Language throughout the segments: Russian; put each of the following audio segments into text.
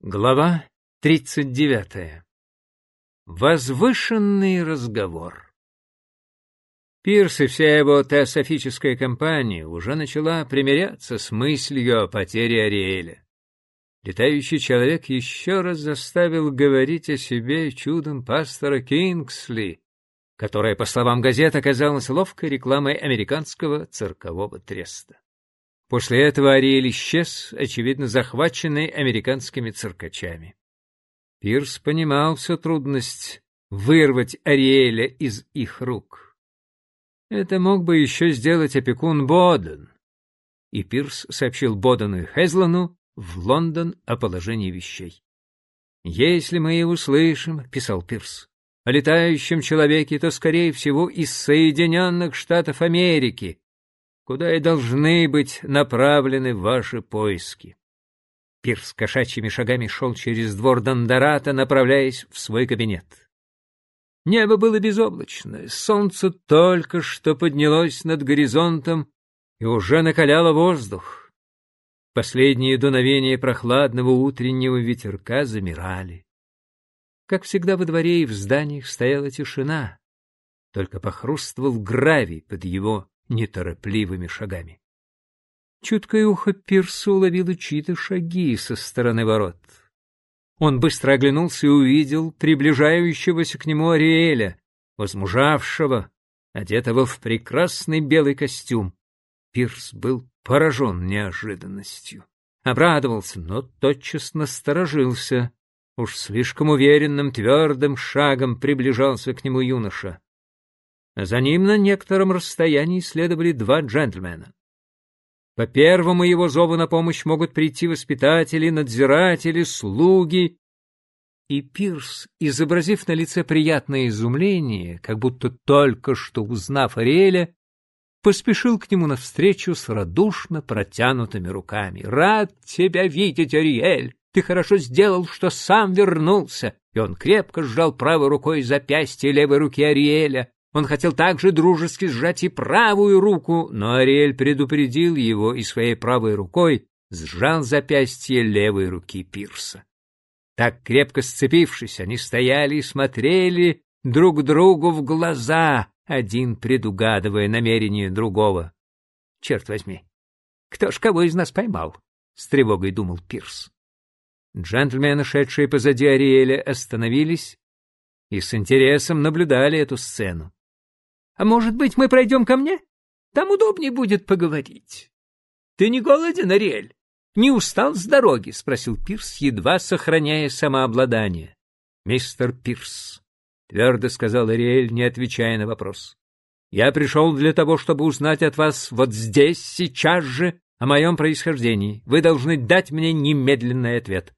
Глава 39. Возвышенный разговор. Пирс и вся его теософическая компания уже начала примиряться с мыслью о потере Ариэля. Летающий человек еще раз заставил говорить о себе чудом пастора Кингсли, которая, по словам газет, оказалась ловкой рекламой американского циркового треста. После этого Ариэль исчез, очевидно захваченный американскими циркачами. Пирс понимал всю трудность вырвать Ариэля из их рук. Это мог бы еще сделать опекун Боден. И Пирс сообщил Бодену и Хезлану в Лондон о положении вещей. «Если мы и услышим, — писал Пирс, — о летающем человеке, то, скорее всего, из Соединенных Штатов Америки, куда и должны быть направлены ваши поиски. Пирс кошачьими шагами шел через двор Дондората, направляясь в свой кабинет. Небо было безоблачное, солнце только что поднялось над горизонтом и уже накаляло воздух. Последние дуновения прохладного утреннего ветерка замирали. Как всегда во дворе и в зданиях стояла тишина, только похрустывал гравий под его неторопливыми шагами. Чуткое ухо Пирса уловило чьи-то шаги со стороны ворот. Он быстро оглянулся и увидел приближающегося к нему Ариэля, возмужавшего, одетого в прекрасный белый костюм. Пирс был поражен неожиданностью. Обрадовался, но тотчас насторожился. Уж слишком уверенным, твердым шагом приближался к нему юноша. За ним на некотором расстоянии следовали два джентльмена. По первому его зову на помощь могут прийти воспитатели, надзиратели, слуги. И Пирс, изобразив на лице приятное изумление, как будто только что узнав Ариэля, поспешил к нему навстречу с радушно протянутыми руками. «Рад тебя видеть, Ариэль! Ты хорошо сделал, что сам вернулся!» И он крепко сжал правой рукой запястье левой руки Ариэля, он хотел также дружески сжать и правую руку, но Ариэль предупредил его и своей правой рукой сжал запястье левой руки Пирса. Так крепко сцепившись, они стояли и смотрели друг другу в глаза, один предугадывая намерение другого. Черт возьми, кто ж кого из нас поймал? С тревогой думал Пирс. Джентльмены, шедшие позади Ариэля, остановились и с интересом наблюдали эту сцену. А может быть, мы пройдем ко мне? Там удобнее будет поговорить. — Ты не голоден, Ариэль? Не устал с дороги? — спросил Пирс, едва сохраняя самообладание. — Мистер Пирс, — твердо сказал Ариэль, не отвечая на вопрос. — Я пришел для того, чтобы узнать от вас вот здесь, сейчас же, о моем происхождении. Вы должны дать мне немедленный ответ.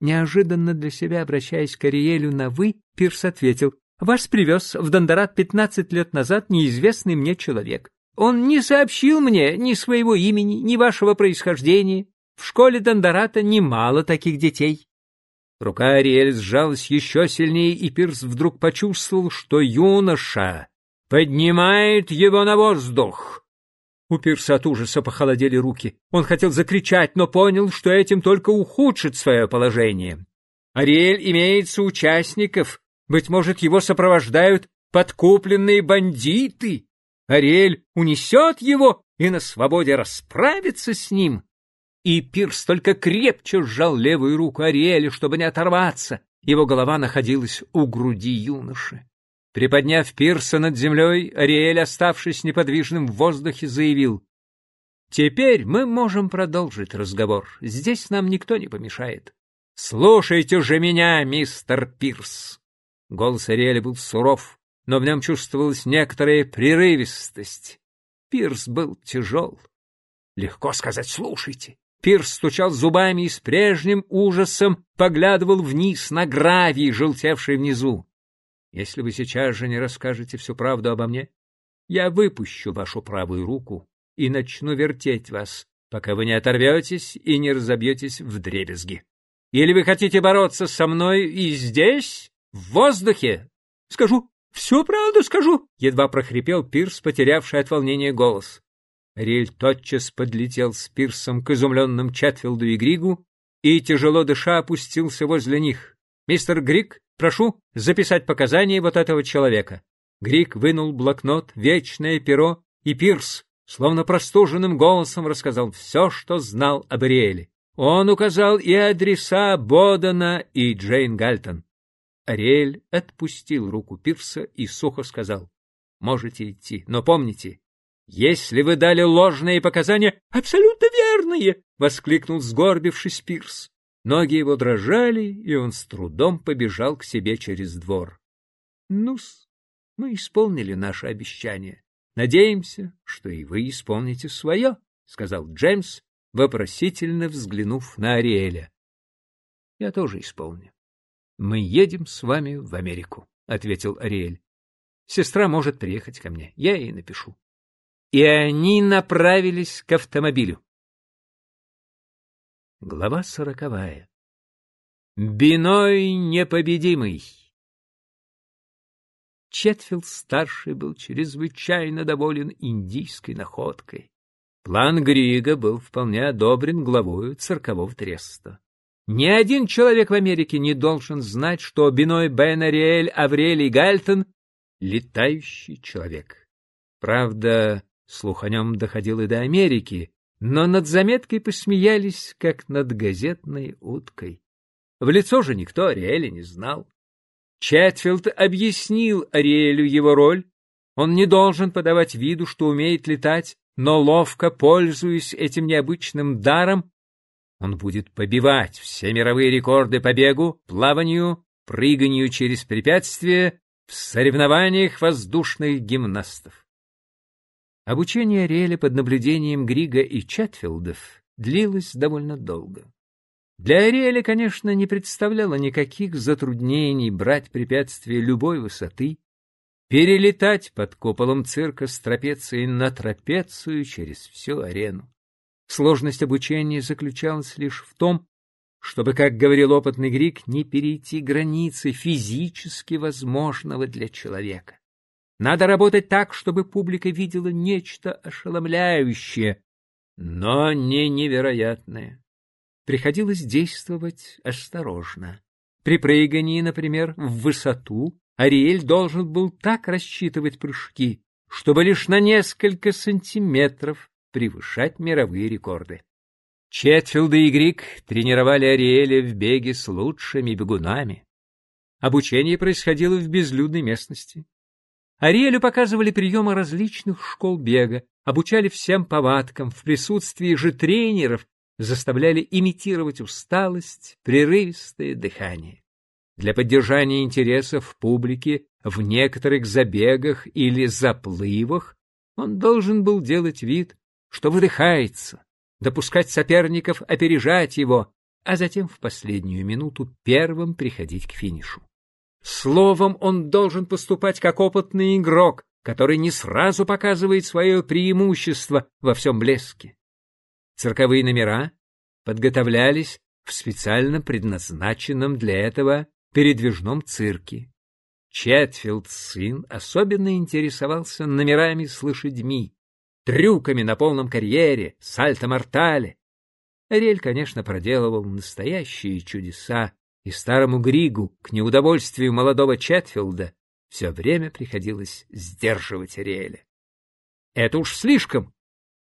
Неожиданно для себя, обращаясь к Ариэлю на «вы», Пирс ответил, вас привез в Дондорат пятнадцать лет назад неизвестный мне человек. Он не сообщил мне ни своего имени, ни вашего происхождения. В школе Дондората немало таких детей. Рука Ариэль сжалась еще сильнее, и Пирс вдруг почувствовал, что юноша поднимает его на воздух. У Пирса от ужаса похолодели руки. Он хотел закричать, но понял, что этим только ухудшит свое положение. Ариэль имеет соучастников, быть может, его сопровождают подкупленные бандиты. Ариэль унесет его и на свободе расправится с ним. И Пирс только крепче сжал левую руку Ариэля, чтобы не оторваться. Его голова находилась у груди юноши. Приподняв Пирса над землей, Ариэль, оставшись неподвижным в воздухе, заявил, «Теперь мы можем продолжить разговор. Здесь нам никто не помешает. Слушайте же меня, мистер Пирс!» Голос Ариэля был суров, но в нем чувствовалась некоторая прерывистость. Пирс был тяжел. Легко сказать «слушайте». Пирс стучал зубами и с прежним ужасом поглядывал вниз на гравий, желтевший внизу. Если вы сейчас же не расскажете всю правду обо мне, я выпущу вашу правую руку и начну вертеть вас, пока вы не оторветесь и не разобьетесь в дребезги. Или вы хотите бороться со мной и здесь, в воздухе! Скажу, всю правду скажу!» Едва прохрипел Пирс, потерявший от волнения голос. Рель тотчас подлетел с Пирсом к изумленным Четфилду и Григу и, тяжело дыша, опустился возле них. «Мистер Грик, прошу записать показания вот этого человека». Грик вынул блокнот, вечное перо, и Пирс, словно простуженным голосом, рассказал все, что знал об Ариэле. Он указал и адреса Бодена и Джейн Гальтон. Ариэль отпустил руку Пирса и сухо сказал, «Можете идти, но помните, если вы дали ложные показания...» «Абсолютно верные!» — воскликнул сгорбившись Пирс. Ноги его дрожали, и он с трудом побежал к себе через двор. «Ну-с, мы исполнили наше обещание. Надеемся, что и вы исполните свое», — сказал Джеймс, вопросительно взглянув на Ариэля. — Я тоже исполню. — Мы едем с вами в Америку, — ответил Ариэль. — Сестра может приехать ко мне, я ей напишу. И они направились к автомобилю. Глава сороковая. Биной непобедимый. Четфилд-старший был чрезвычайно доволен индийской находкой. План Грига был вполне одобрен главою циркового треста. Ни один человек в Америке не должен знать, что Биной Бен Ариэль Аврелий Гальтон — летающий человек. Правда, слух о нем доходил и до Америки, но над заметкой посмеялись, как над газетной уткой. В лицо же никто Ариэля не знал. Чатфилд объяснил Ариэлю его роль. Он не должен подавать виду, что умеет летать, но ловко пользуясь этим необычным даром, он будет побивать все мировые рекорды по бегу, плаванию, прыганию через препятствия в соревнованиях воздушных гимнастов. Обучение Ариэля под наблюдением Грига и Чатфилдов длилось довольно долго. Для Ариэля, конечно, не представляло никаких затруднений брать препятствия любой высоты, перелетать под куполом цирка с трапеции на трапецию через всю арену. Сложность обучения заключалась лишь в том, чтобы, как говорил опытный Грик, не перейти границы физически возможного для человека. Надо работать так, чтобы публика видела нечто ошеломляющее, но не невероятное. Приходилось действовать осторожно. При прыгании, например, в высоту Ариэль должен был так рассчитывать прыжки, чтобы лишь на несколько сантиметров превышать мировые рекорды. Четфилд и Грик тренировали Ариэля в беге с лучшими бегунами. Обучение происходило в безлюдной местности. Ариэлю показывали приемы различных школ бега, обучали всем повадкам, в присутствии же тренеров заставляли имитировать усталость, прерывистое дыхание. Для поддержания интересов публики в некоторых забегах или заплывах он должен был делать вид, что выдыхается, допускать соперников опережать его, а затем в последнюю минуту первым приходить к финишу. Словом, он должен поступать как опытный игрок, который не сразу показывает свое преимущество во всем блеске. Цирковые номера подготовлялись в специально предназначенном для этого передвижном цирке. Четфилд сын особенно интересовался номерами с лошадьми, трюками на полном карьере, сальто-мортале. Ариэль, конечно, проделывал настоящие чудеса, и старому Григу, к неудовольствию молодого Четфилда, все время приходилось сдерживать Ариэля. — Это уж слишком!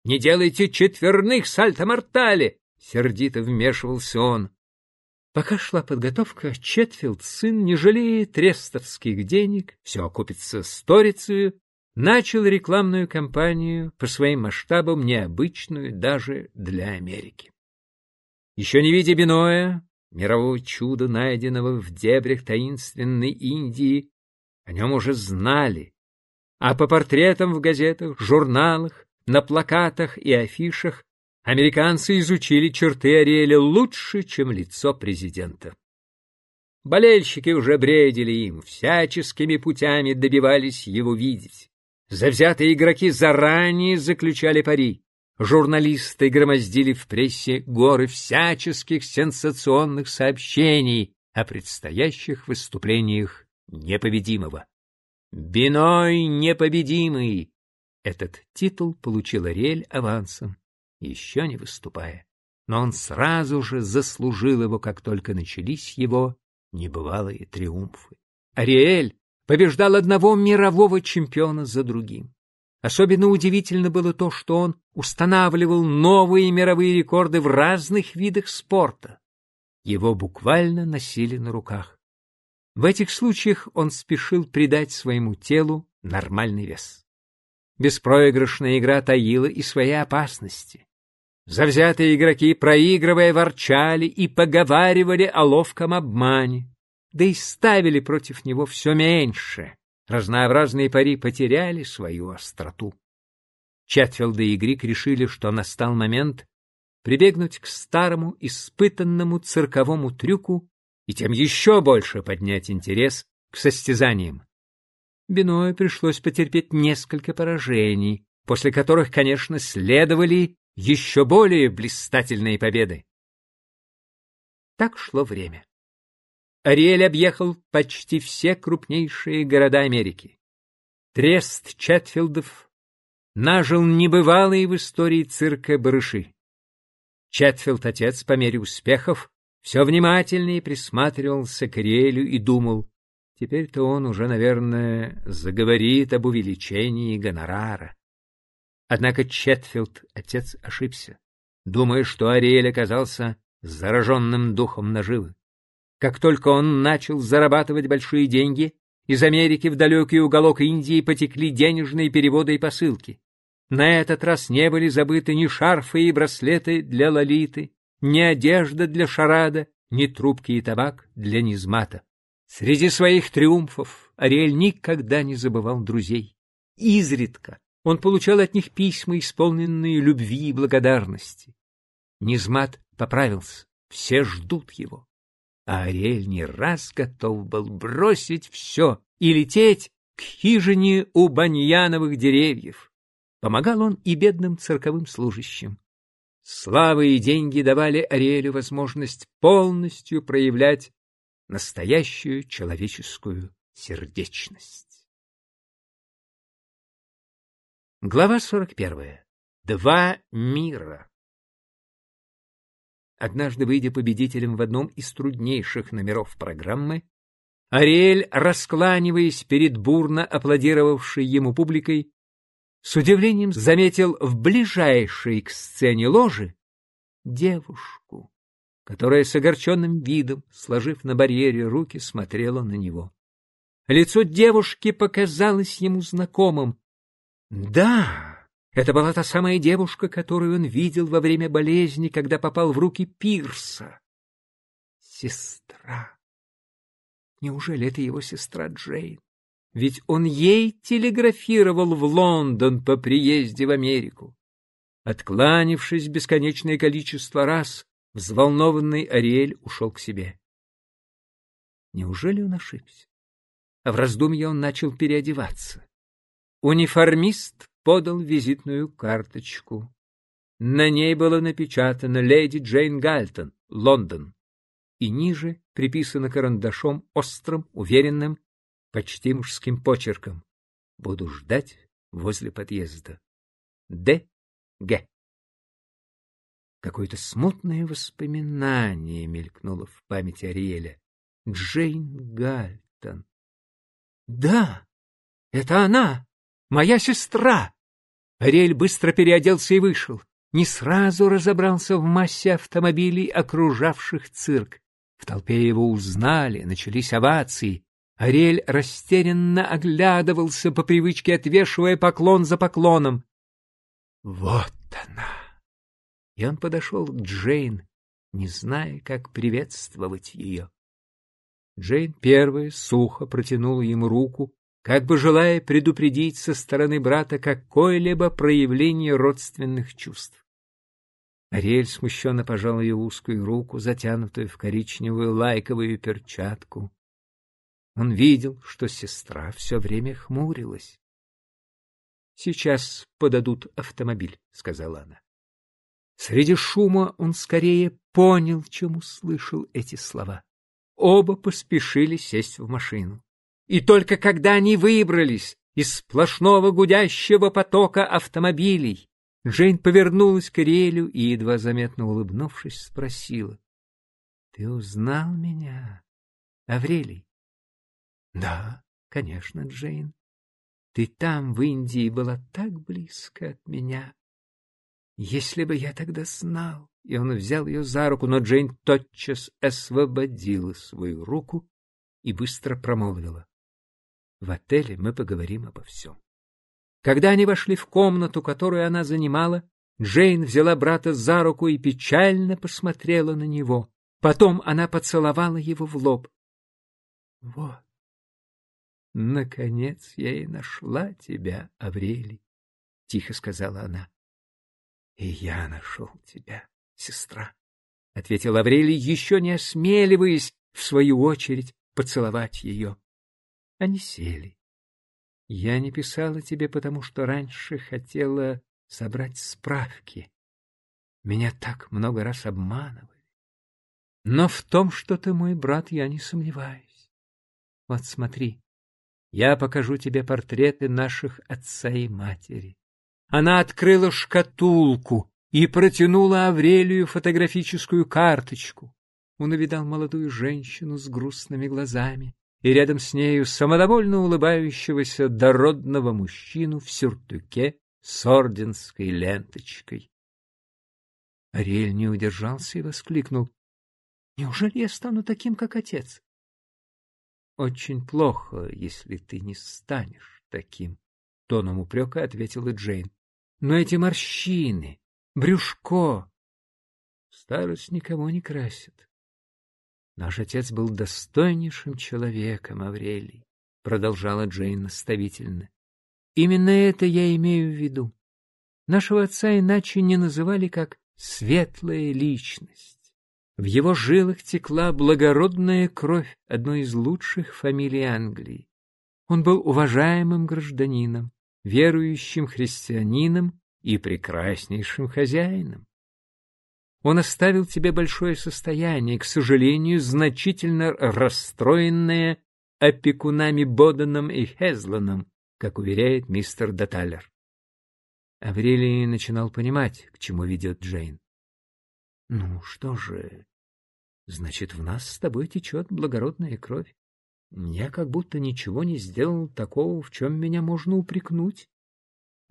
Не делайте четверных сальто-мортале! — сердито вмешивался он. Пока шла подготовка, Четфилд, сын, не жалея трестовских денег, все окупится сторицею, начал рекламную кампанию по своим масштабам необычную даже для Америки. Еще не видя Биноя, мирового чуда, найденного в дебрях таинственной Индии, о нем уже знали, а по портретам в газетах, журналах, на плакатах и афишах Американцы изучили черты Ариэля лучше, чем лицо президента. Болельщики уже бредили им, всяческими путями добивались его видеть. Завзятые игроки заранее заключали пари. Журналисты громоздили в прессе горы всяческих сенсационных сообщений о предстоящих выступлениях непобедимого. «Биной непобедимый!» Этот титул получил Ариэль авансом еще не выступая. но он сразу же заслужил его, как только начались его небывалые триумфы. Ариэль побеждал одного мирового чемпиона за другим. Особенно удивительно было то, что он устанавливал новые мировые рекорды в разных видах спорта. Его буквально носили на руках. В этих случаях он спешил придать своему телу нормальный вес. Беспроигрышная игра таила и свои опасности. Завзятые игроки, проигрывая, ворчали и поговаривали о ловком обмане, да и ставили против него все меньше. Разнообразные пари потеряли свою остроту. Четфилд и Игрик решили, что настал момент прибегнуть к старому испытанному цирковому трюку и тем еще больше поднять интерес к состязаниям. Беною пришлось потерпеть несколько поражений, после которых, конечно, следовали еще более блистательные победы. Так шло время. Ариэль объехал почти все крупнейшие города Америки. Трест Четфилдов нажил небывалые в истории цирка барыши. Четфилд, отец, по мере успехов, все внимательнее присматривался к Ариэлю и думал, теперь-то он уже, наверное, заговорит об увеличении гонорара. Однако Четфилд, отец, ошибся, думая, что Ариэль оказался зараженным духом наживы. Как только он начал зарабатывать большие деньги, из Америки в далекий уголок Индии потекли денежные переводы и посылки. На этот раз не были забыты ни шарфы и браслеты для Лолиты, ни одежда для Шарада, ни трубки и табак для Низмата. Среди своих триумфов Ариэль никогда не забывал друзей. Изредка он получал от них письма, исполненные любви и благодарности. Низмат поправился, все ждут его. А Ариэль не раз готов был бросить все и лететь к хижине у баньяновых деревьев. Помогал он и бедным цирковым служащим. Слава и деньги давали Ариэлю возможность полностью проявлять настоящую человеческую сердечность. Глава 41. Два мира. Однажды, выйдя победителем в одном из труднейших номеров программы, Ариэль, раскланиваясь перед бурно аплодировавшей ему публикой, с удивлением заметил в ближайшей к сцене ложи девушку, которая с огорченным видом, сложив на барьере руки, смотрела на него. Лицо девушки показалось ему знакомым, да, это была та самая девушка, которую он видел во время болезни, когда попал в руки Пирса. Сестра. Неужели это его сестра Джейн? Ведь он ей телеграфировал в Лондон по приезде в Америку. Откланившись бесконечное количество раз, взволнованный Ариэль ушел к себе. Неужели он ошибся? А в раздумье он начал переодеваться. Униформист подал визитную карточку. На ней было напечатано «Леди Джейн Гальтон, Лондон», и ниже приписано карандашом острым, уверенным, почти мужским почерком. «Буду ждать возле подъезда». Д. Г. Какое-то смутное воспоминание мелькнуло в памяти Ариэля. Джейн Гальтон. Да, это она! Моя сестра!» Ариэль быстро переоделся и вышел. Не сразу разобрался в массе автомобилей, окружавших цирк. В толпе его узнали, начались овации. Ариэль растерянно оглядывался, по привычке отвешивая поклон за поклоном. Вот она! И он подошел к Джейн, не зная, как приветствовать ее. Джейн первая сухо протянула ему руку, как бы желая предупредить со стороны брата какое-либо проявление родственных чувств. Ариэль смущенно пожал ее узкую руку, затянутую в коричневую лайковую перчатку. Он видел, что сестра все время хмурилась. — Сейчас подадут автомобиль, — сказала она. Среди шума он скорее понял, чем услышал эти слова. Оба поспешили сесть в машину. И только когда они выбрались из сплошного гудящего потока автомобилей, Джейн повернулась к Ариэлю и, едва заметно улыбнувшись, спросила. — Ты узнал меня, Аврелий? — Да, конечно, Джейн. Ты там, в Индии, была так близко от меня. Если бы я тогда знал... И он взял ее за руку, но Джейн тотчас освободила свою руку и быстро промолвила. В отеле мы поговорим обо всем. Когда они вошли в комнату, которую она занимала, Джейн взяла брата за руку и печально посмотрела на него. Потом она поцеловала его в лоб. — Вот, наконец я и нашла тебя, Аврелий, — тихо сказала она. — И я нашел тебя, сестра, — ответил Аврелий, еще не осмеливаясь, в свою очередь, поцеловать ее. Они сели. Я не писала тебе, потому что раньше хотела собрать справки. Меня так много раз обманывали. Но в том, что ты мой брат, я не сомневаюсь. Вот смотри, я покажу тебе портреты наших отца и матери. Она открыла шкатулку и протянула Аврелию фотографическую карточку. Он увидал молодую женщину с грустными глазами и рядом с нею самодовольно улыбающегося дородного мужчину в сюртуке с орденской ленточкой. Ариэль не удержался и воскликнул. — Неужели я стану таким, как отец? — Очень плохо, если ты не станешь таким, — тоном упрека ответила Джейн. — Но эти морщины, брюшко... Старость никому не красит. Наш отец был достойнейшим человеком, Аврелий, продолжала Джейн наставительно. Именно это я имею в виду. Нашего отца иначе не называли как светлая личность. В его жилах текла благородная кровь одной из лучших фамилий Англии. Он был уважаемым гражданином, верующим христианином и прекраснейшим хозяином. Он оставил тебе большое состояние, к сожалению, значительно расстроенное опекунами Боденом и Хезланом, как уверяет мистер Даталер. Аврелий начинал понимать, к чему ведет Джейн. — Ну что же, значит, в нас с тобой течет благородная кровь. Я как будто ничего не сделал такого, в чем меня можно упрекнуть.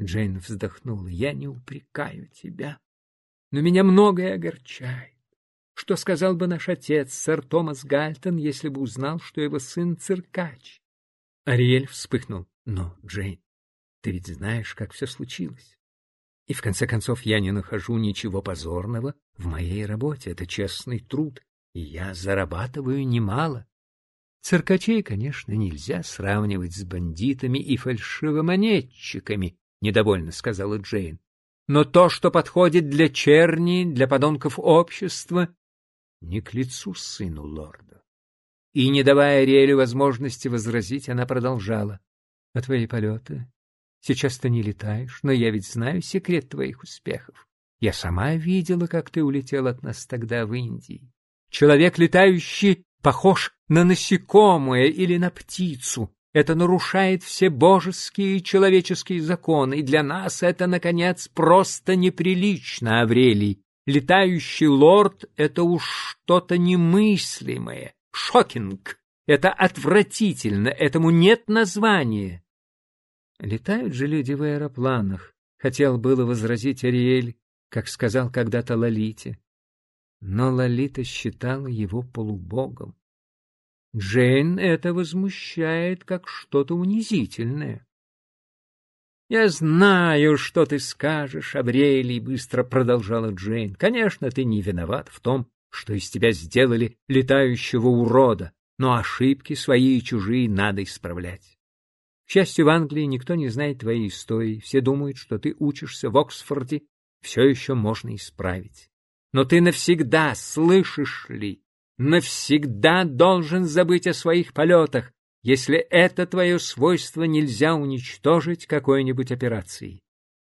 Джейн вздохнула. — Я не упрекаю тебя но меня многое огорчает. Что сказал бы наш отец, сэр Томас Гальтон, если бы узнал, что его сын циркач? Ариэль вспыхнул. Но, Джейн, ты ведь знаешь, как все случилось. И в конце концов я не нахожу ничего позорного в моей работе. Это честный труд, и я зарабатываю немало. Циркачей, конечно, нельзя сравнивать с бандитами и фальшивомонетчиками, — недовольно сказала Джейн но то, что подходит для черни, для подонков общества, не к лицу сыну лорда. И, не давая Ариэлю возможности возразить, она продолжала. — А твои полеты? Сейчас ты не летаешь, но я ведь знаю секрет твоих успехов. Я сама видела, как ты улетел от нас тогда в Индии. Человек, летающий, похож на насекомое или на птицу, это нарушает все божеские и человеческие законы, и для нас это, наконец, просто неприлично, Аврелий. Летающий лорд — это уж что-то немыслимое. Шокинг. Это отвратительно, этому нет названия. Летают же люди в аэропланах, хотел было возразить Ариэль, как сказал когда-то Лолите. Но Лолита считала его полубогом. Джейн это возмущает как что-то унизительное. «Я знаю, что ты скажешь, Абрелий», — быстро продолжала Джейн. «Конечно, ты не виноват в том, что из тебя сделали летающего урода, но ошибки свои и чужие надо исправлять. К счастью, в Англии никто не знает твоей истории, все думают, что ты учишься в Оксфорде, все еще можно исправить. Но ты навсегда, слышишь ли, навсегда должен забыть о своих полетах, если это твое свойство нельзя уничтожить какой-нибудь операцией.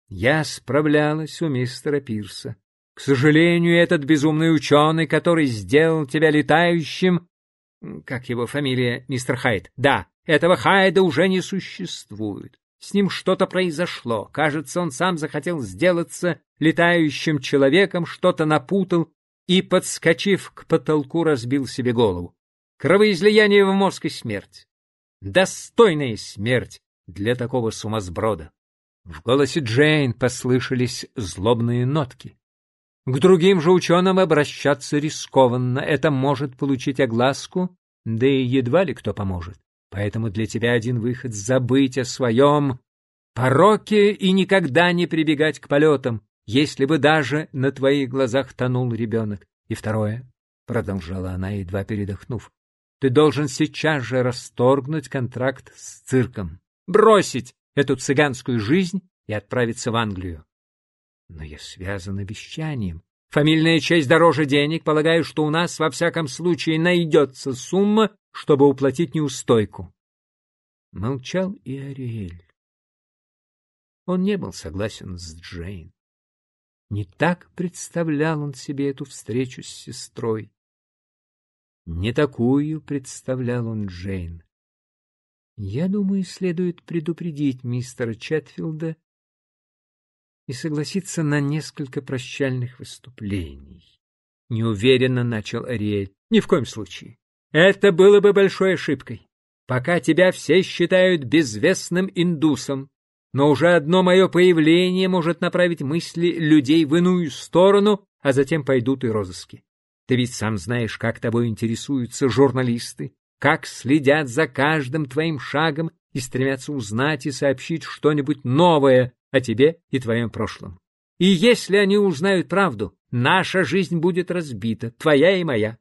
Я справлялась у мистера Пирса. К сожалению, этот безумный ученый, который сделал тебя летающим... Как его фамилия, мистер Хайд? Да, этого Хайда уже не существует. С ним что-то произошло. Кажется, он сам захотел сделаться летающим человеком, что-то напутал и, подскочив к потолку, разбил себе голову. Кровоизлияние в мозг и смерть. Достойная смерть для такого сумасброда. В голосе Джейн послышались злобные нотки. К другим же ученым обращаться рискованно, это может получить огласку, да и едва ли кто поможет. Поэтому для тебя один выход — забыть о своем пороке и никогда не прибегать к полетам, если бы даже на твоих глазах тонул ребенок. И второе, — продолжала она, едва передохнув, — ты должен сейчас же расторгнуть контракт с цирком, бросить эту цыганскую жизнь и отправиться в Англию. Но я связан обещанием. Фамильная честь дороже денег. Полагаю, что у нас во всяком случае найдется сумма, чтобы уплатить неустойку. Молчал и Ариэль. Он не был согласен с Джейн. Не так представлял он себе эту встречу с сестрой. Не такую представлял он Джейн. Я думаю, следует предупредить мистера Четфилда и согласиться на несколько прощальных выступлений. Неуверенно начал Ариэль. Ни в коем случае. Это было бы большой ошибкой. Пока тебя все считают безвестным индусом, но уже одно мое появление может направить мысли людей в иную сторону, а затем пойдут и розыски. Ты ведь сам знаешь, как тобой интересуются журналисты, как следят за каждым твоим шагом и стремятся узнать и сообщить что-нибудь новое о тебе и твоем прошлом. И если они узнают правду, наша жизнь будет разбита, твоя и моя.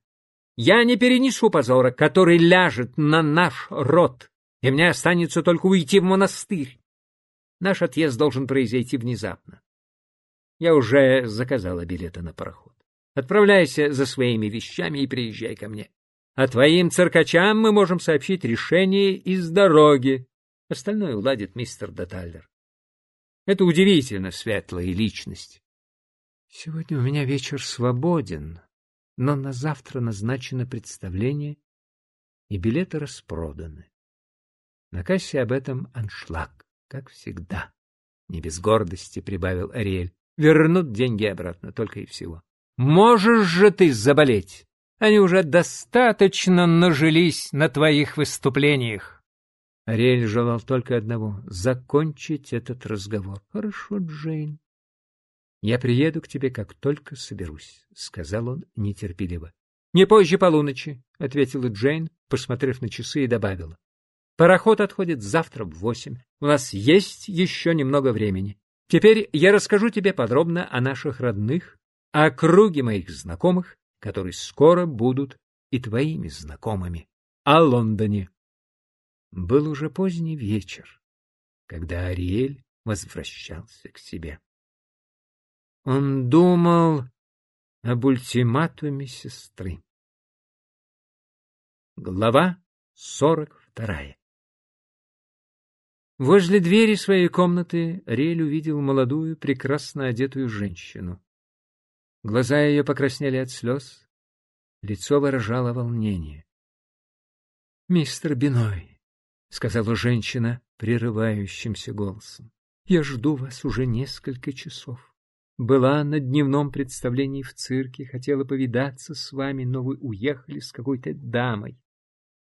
Я не перенесу позора, который ляжет на наш род, и мне останется только уйти в монастырь. Наш отъезд должен произойти внезапно. Я уже заказала билеты на пароход. Отправляйся за своими вещами и приезжай ко мне. А твоим циркачам мы можем сообщить решение из дороги. Остальное уладит мистер Детальдер. Это удивительно светлая личность. Сегодня у меня вечер свободен, но на завтра назначено представление, и билеты распроданы. На кассе об этом аншлаг, как всегда. Не без гордости прибавил Ариэль. Вернут деньги обратно, только и всего. Можешь же ты заболеть. Они уже достаточно нажились на твоих выступлениях. Ариэль желал только одного — закончить этот разговор. — Хорошо, Джейн. «Я приеду к тебе, как только соберусь», — сказал он нетерпеливо. «Не позже полуночи», — ответила Джейн, посмотрев на часы и добавила. «Пароход отходит завтра в восемь. У нас есть еще немного времени. Теперь я расскажу тебе подробно о наших родных, о круге моих знакомых, которые скоро будут и твоими знакомыми, о Лондоне». Был уже поздний вечер, когда Ариэль возвращался к себе. Он думал об ультиматуме сестры. Глава сорок вторая Возле двери своей комнаты Рель увидел молодую, прекрасно одетую женщину. Глаза ее покраснели от слез, лицо выражало волнение. — Мистер Биной, — сказала женщина прерывающимся голосом, — я жду вас уже несколько часов. Была на дневном представлении в цирке, хотела повидаться с вами, но вы уехали с какой-то дамой.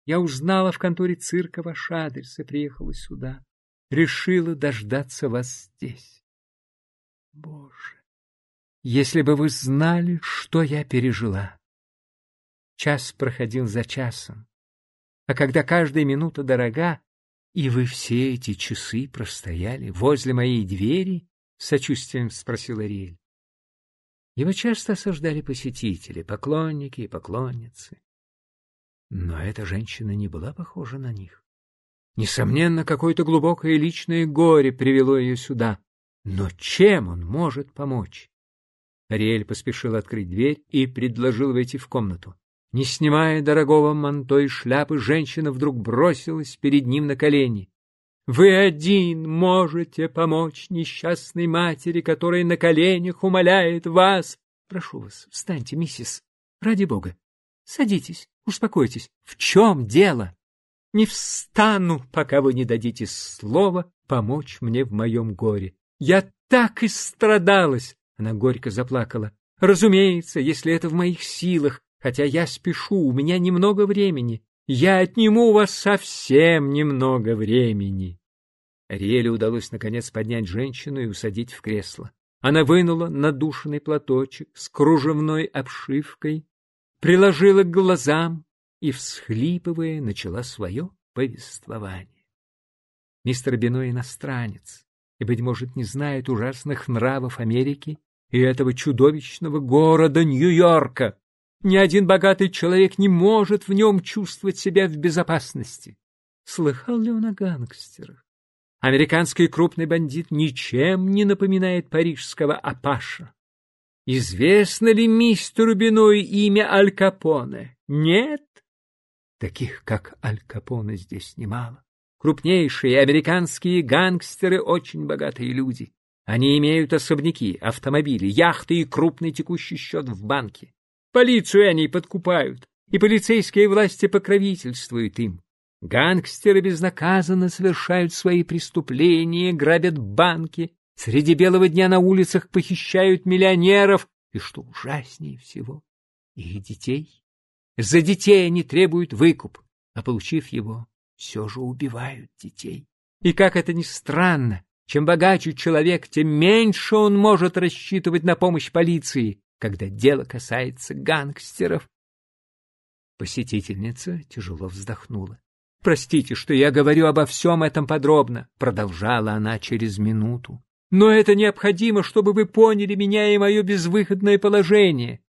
Я узнала в конторе цирка ваш адрес и приехала сюда. Решила дождаться вас здесь. Боже, если бы вы знали, что я пережила. Час проходил за часом, а когда каждая минута дорога, и вы все эти часы простояли возле моей двери, с сочувствием спросил Ариэль. Его часто осаждали посетители, поклонники и поклонницы. Но эта женщина не была похожа на них. Несомненно, какое-то глубокое личное горе привело ее сюда. Но чем он может помочь? Ариэль поспешил открыть дверь и предложил войти в комнату. Не снимая дорогого манто и шляпы, женщина вдруг бросилась перед ним на колени. Вы один можете помочь несчастной матери, которая на коленях умоляет вас. Прошу вас, встаньте, миссис. Ради бога. Садитесь, успокойтесь. В чем дело? Не встану, пока вы не дадите слова помочь мне в моем горе. Я так и страдалась!» Она горько заплакала. «Разумеется, если это в моих силах, хотя я спешу, у меня немного времени. Я отниму у вас совсем немного времени». Ариэле удалось наконец поднять женщину и усадить в кресло. Она вынула надушенный платочек с кружевной обшивкой, приложила к глазам и, всхлипывая, начала свое повествование. Мистер Бино иностранец и, быть может, не знает ужасных нравов Америки и этого чудовищного города Нью-Йорка. Ни один богатый человек не может в нем чувствовать себя в безопасности. Слыхал ли он о гангстерах? Американский крупный бандит ничем не напоминает парижского Апаша. Известно ли мистеру Биной имя Аль Капоне? Нет? Таких, как Аль Капоне, здесь немало. Крупнейшие американские гангстеры — очень богатые люди. Они имеют особняки, автомобили, яхты и крупный текущий счет в банке. Полицию они подкупают, и полицейские власти покровительствуют им. Гангстеры безнаказанно совершают свои преступления, грабят банки, среди белого дня на улицах похищают миллионеров, и, что ужаснее всего, их детей. За детей они требуют выкуп, а, получив его, все же убивают детей. И как это ни странно, чем богаче человек, тем меньше он может рассчитывать на помощь полиции, когда дело касается гангстеров. Посетительница тяжело вздохнула. «Простите, что я говорю обо всем этом подробно», — продолжала она через минуту. «Но это необходимо, чтобы вы поняли меня и мое безвыходное положение».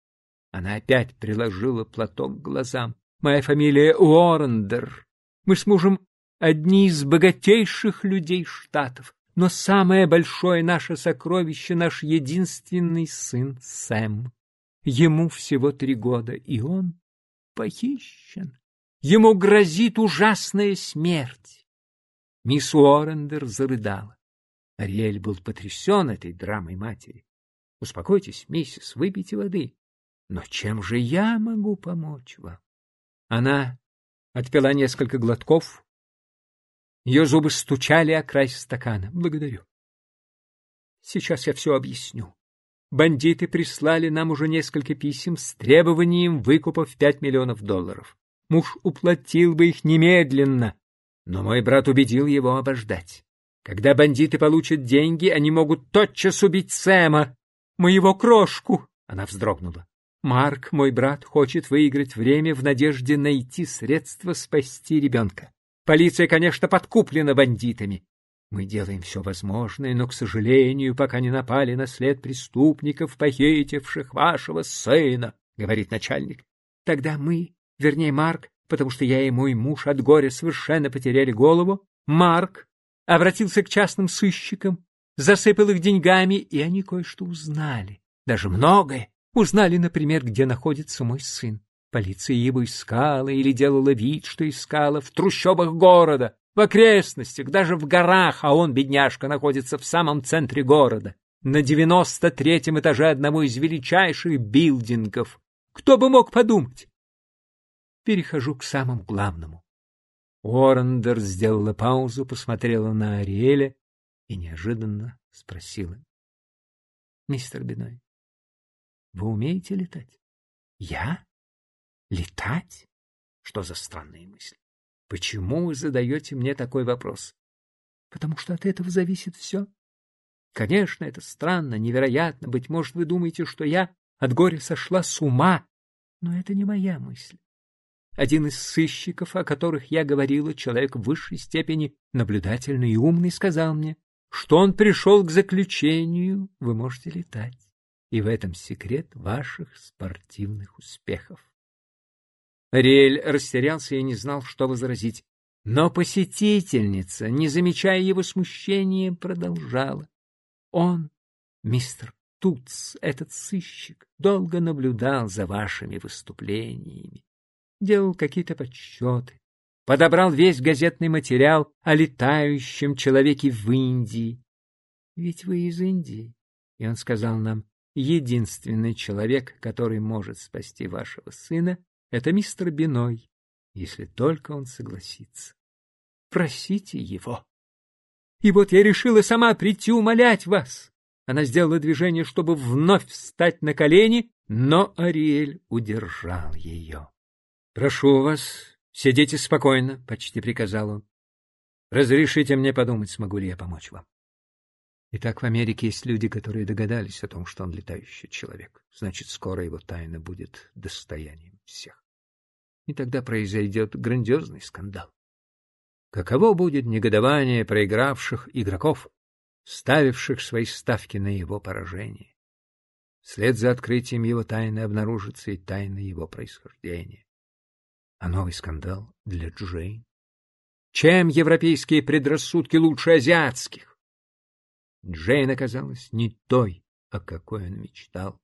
Она опять приложила платок к глазам. «Моя фамилия Уоррендер. Мы с мужем одни из богатейших людей Штатов. Но самое большое наше сокровище — наш единственный сын Сэм. Ему всего три года, и он похищен. Ему грозит ужасная смерть. Мисс Уоррендер зарыдала. Ариэль был потрясен этой драмой матери. — Успокойтесь, миссис, выпейте воды. Но чем же я могу помочь вам? Она отпила несколько глотков. Ее зубы стучали о край стакана. Благодарю. Сейчас я все объясню. Бандиты прислали нам уже несколько писем с требованием выкупа в пять миллионов долларов муж уплатил бы их немедленно. Но мой брат убедил его обождать. Когда бандиты получат деньги, они могут тотчас убить Сэма, моего крошку. Она вздрогнула. Марк, мой брат, хочет выиграть время в надежде найти средства спасти ребенка. Полиция, конечно, подкуплена бандитами. Мы делаем все возможное, но, к сожалению, пока не напали на след преступников, похитивших вашего сына, — говорит начальник. Тогда мы вернее, Марк, потому что я и мой муж от горя совершенно потеряли голову, Марк обратился к частным сыщикам, засыпал их деньгами, и они кое-что узнали, даже многое. Узнали, например, где находится мой сын. Полиция его искала или делала вид, что искала в трущобах города, в окрестностях, даже в горах, а он, бедняжка, находится в самом центре города, на девяносто третьем этаже одного из величайших билдингов. Кто бы мог подумать? перехожу к самому главному. Уоррендер сделала паузу, посмотрела на Ариэля и неожиданно спросила. — Мистер Биной, вы умеете летать? — Я? Летать? Что за странные мысли? Почему вы задаете мне такой вопрос? Потому что от этого зависит все. Конечно, это странно, невероятно. Быть может, вы думаете, что я от горя сошла с ума, но это не моя мысль. Один из сыщиков, о которых я говорила, человек в высшей степени наблюдательный и умный, сказал мне, что он пришел к заключению, вы можете летать, и в этом секрет ваших спортивных успехов. Ариэль растерялся и не знал, что возразить. Но посетительница, не замечая его смущения, продолжала. Он, мистер Туц, этот сыщик, долго наблюдал за вашими выступлениями делал какие-то подсчеты, подобрал весь газетный материал о летающем человеке в Индии. Ведь вы из Индии, и он сказал нам, единственный человек, который может спасти вашего сына, это мистер Биной. если только он согласится. Просите его. И вот я решила сама прийти умолять вас. Она сделала движение, чтобы вновь встать на колени, но Ариэль удержал ее. — Прошу вас, сидите спокойно, — почти приказал он. — Разрешите мне подумать, смогу ли я помочь вам. Итак, в Америке есть люди, которые догадались о том, что он летающий человек. Значит, скоро его тайна будет достоянием всех. И тогда произойдет грандиозный скандал. Каково будет негодование проигравших игроков, ставивших свои ставки на его поражение? Вслед за открытием его тайны обнаружится и тайна его происхождения. А новый скандал для Джейн? Чем европейские предрассудки лучше азиатских? Джейн оказалась не той, о какой он мечтал.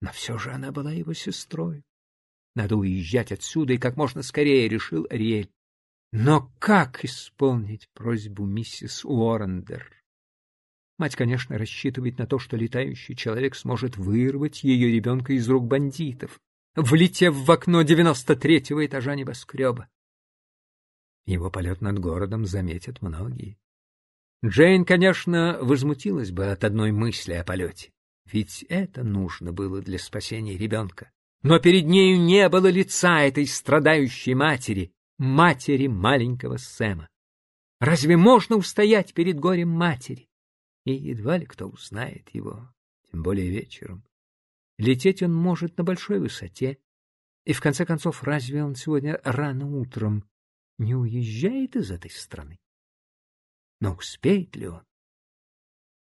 Но все же она была его сестрой. Надо уезжать отсюда и как можно скорее, — решил Ариэль. Но как исполнить просьбу миссис Уоррендер? Мать, конечно, рассчитывает на то, что летающий человек сможет вырвать ее ребенка из рук бандитов, влетев в окно девяносто третьего этажа небоскреба. Его полет над городом заметят многие. Джейн, конечно, возмутилась бы от одной мысли о полете, ведь это нужно было для спасения ребенка. Но перед нею не было лица этой страдающей матери, матери маленького Сэма. Разве можно устоять перед горем матери? И едва ли кто узнает его, тем более вечером. Лететь он может на большой высоте. И в конце концов, разве он сегодня рано утром не уезжает из этой страны? Но успеет ли он?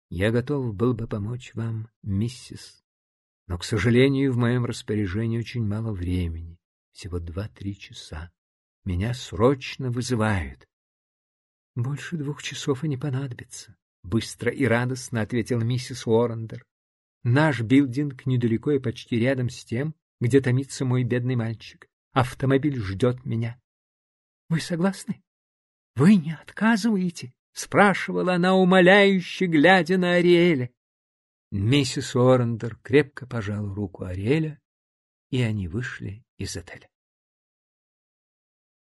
Я готов был бы помочь вам, миссис, но, к сожалению, в моем распоряжении очень мало времени, всего два-три часа. Меня срочно вызывают. — Больше двух часов и не понадобится, — быстро и радостно ответила миссис Уоррендер. — Наш билдинг недалеко и почти рядом с тем, где томится мой бедный мальчик. Автомобиль ждет меня. — Вы согласны? Вы не отказываете? — спрашивала она, умоляюще, глядя на Ариэля. Миссис Уоррендер крепко пожала руку Ариэля, и они вышли из отеля.